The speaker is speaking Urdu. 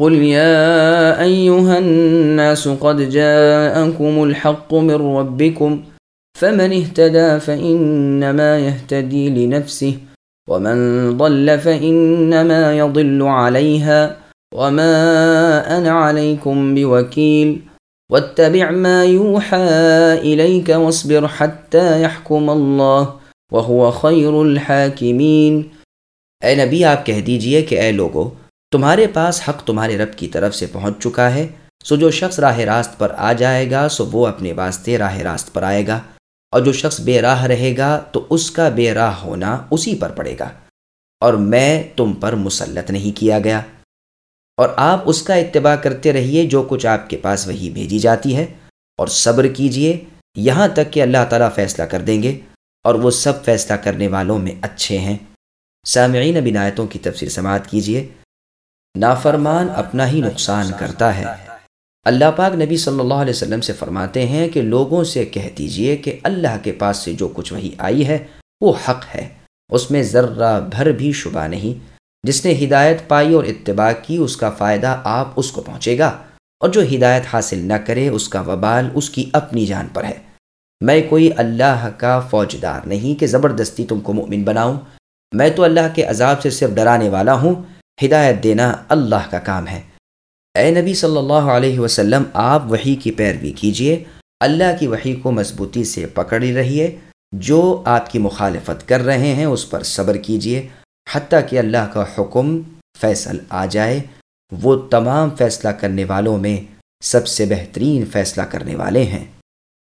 قل يا أيها الناس قد جاءكم الحق من ربكم فمن اهتدى فإنما يهتدي لنفسه ومن ضل فإنما يضل عليها وما أنا عليكم بوكيل واتبع ما يوحى إليك واصبر حتى يحكم الله وهو خير الحاكمين اے نبی آپ کہہ دیجئے کہ اے تمہارے پاس حق تمہارے رب کی طرف سے پہنچ چکا ہے۔ سو جو شخص راہ راست پر آ جائے گا، سو وہ اپنے واسطے راہ راست پر آئے گا۔ اور جو شخص بے راہ رہے گا، تو اس کا بے راہ ہونا اسی پر پڑے گا۔ اور میں تم پر مسلط نہیں کیا گیا۔ اور آپ اس کا اتباع کرتے رہیے، جو کچھ آپ کے پاس وہی بھیجی جاتی ہے۔ اور صبر کیجیے، یہاں تک کہ اللہ تعالیٰ فیصلہ کر دیں گے۔ اور وہ سب فیصلہ کرنے والوں میں اچھے ہیں۔ سامعین بنایتوں کی تفسیر سماعت کیجیے۔ نافرمان اپنا ہی نقصان کرتا ہے۔ اللہ پاک نبی صلی اللہ علیہ وسلم سے فرماتے ہیں کہ لوگوں سے کہہ دیجیے کہ اللہ کے پاس سے جو کچھ وہی آئی ہے، وہ حق ہے۔ اس میں ذرہ بھر بھی شبہ نہیں۔ جس نے ہدایت پائی اور اتباع کی، اس کا فائدہ آپ اس کو پہنچے گا۔ اور جو ہدایت حاصل نہ کرے، اس کا وبال اس کی اپنی جان پر ہے۔ میں کوئی اللہ کا فوجدار نہیں کہ زبردستی تم کو مؤمن بناؤں۔ میں تو اللہ کے عذاب سے صرف ڈرانے والا ہوں۔ ہدایت دینا اللہ کا کام ہے۔ اے نبی صلی اللہ علیہ وسلم، آپ وہی کی پیروی کیجیے اللہ کی وہی کو مضبوطی سے پکڑی رہیے۔ جو آپ کی مخالفت کر رہے ہیں، اس پر صبر کیجیے حتیٰ کہ اللہ کا حکم فیصل آ جائے۔ وہ تمام فیصلہ کرنے والوں میں سب سے بہترین فیصلہ کرنے والے ہیں۔